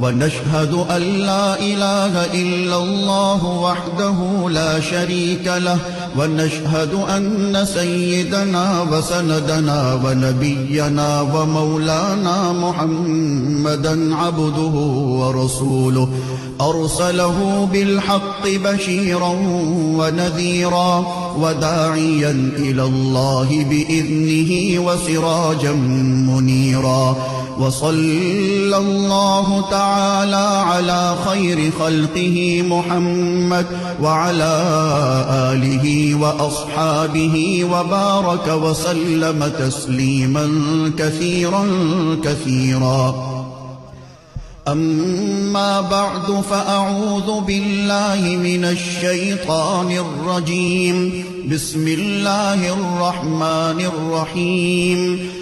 ونشهد أن لا إله إلا الله وحده لا شريك له، ونشهد أن سيدنا وسندنا ونبينا ومولانا محمدا عبده ورسوله. أرسله بالحق بشيرا ونذيرا وداعيا إلى الله بإذنه وسراجا منيرا. وصلى الله تعالى على خير خلقه محمد وعلى آله وأصحابه وبارك وسلم تسليما كثيرا كثيرا. أما بعد فأعوذ بالله من الشيطان الرجيم. بسم الله الرحمن الرحيم.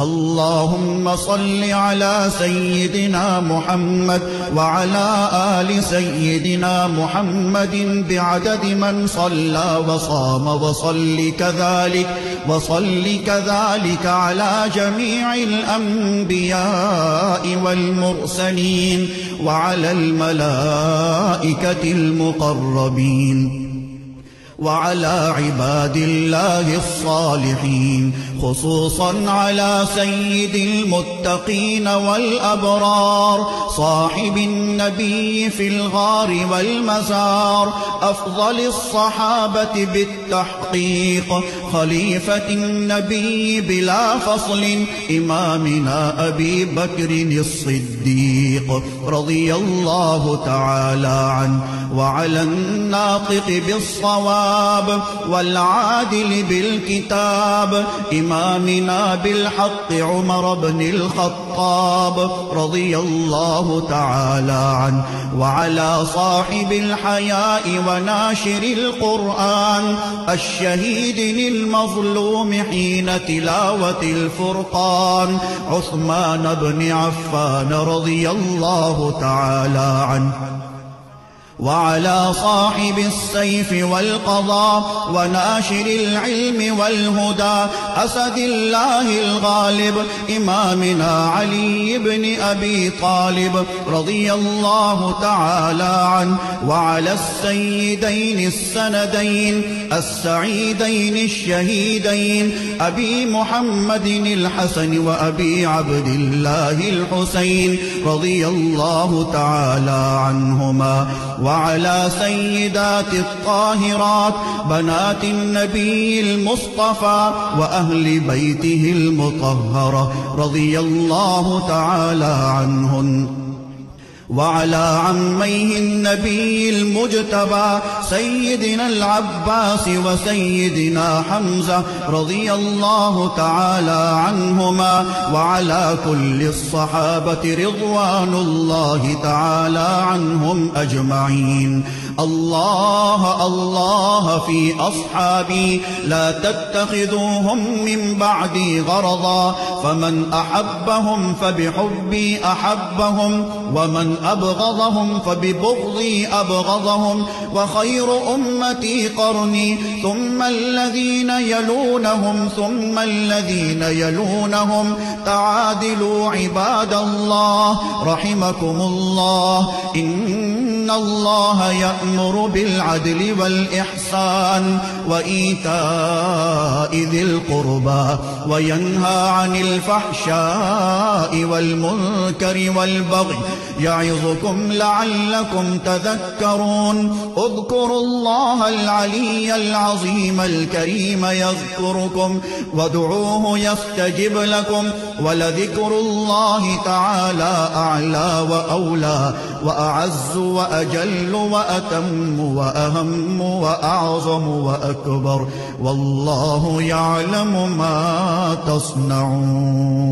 اللهم صل على سيدنا محمد وعلى آل سيدنا محمد بعدد من صلى وصام وصل كذلك وصل كذلك على جميع الأنبياء والمرسلين وعلى الملائكة المقربين وعلى عباد الله الصالحين، خصوصا على سيد المتقين والأبرار، صاحب النبي في الغار والمزار، أفضل الصحابة بالتحقيق، خليفة النبي بلا فصل، إمامنا أبي بكر الصديق رضي الله تعالى عنه، وعلى الناطق بالصواب الصواب والعادل بالكتاب، إمامنا بالحق عمر بن الخطاب رضي الله تعالى عنه، وعلى صاحب الحياء وناشر القرآن، الشهيد للمظلوم حين تلاوة الفرقان، عثمان بن عفان رضي الله تعالى عنه. وعلى صاحب السيف والقضاء وناشر العلم والهدى أسد الله الغالب إمامنا علي بن أبي طالب رضي الله تعالى عنه وعلى السيدين السندين السعيدين الشهيدين أبي محمد الحسن وأبي عبد الله الحسين رضي الله تعالى عنهما وعلى سيدات الطاهرات بنات النبي المصطفى وأهل بيته المطهرة رضي الله تعالى عنهن. وعلى عميه النبي المجتبى، سيدنا العباس وسيدنا حمزة رضي الله تعالى عنهما، وعلى كل الصحابة رضوان الله تعالى عنهم أجمعين. الله الله في أصحابي لا تتخذوهم من بعدي غرضا فمن أحبهم فبحبي أحبهم ومن أبغضهم فببغضي أبغضهم وخير أمتي قرني ثم الذين يلونهم ثم الذين يلونهم تعادلوا عباد الله رحمكم الله إن الله يأمر بالعدل والإحسان وإيتاء ذي القربى وينهى عن الفحشاء والمنكر والبغي يعظكم لعلكم تذكرون اذكروا الله العلي العظيم الكريم يذكركم وادعوه يستجب لكم ولذكر الله تعالى أعلى وأولى وأعز وأجل وأتم وأهم وأعظم وأكبر والله يعلم ما تصنعون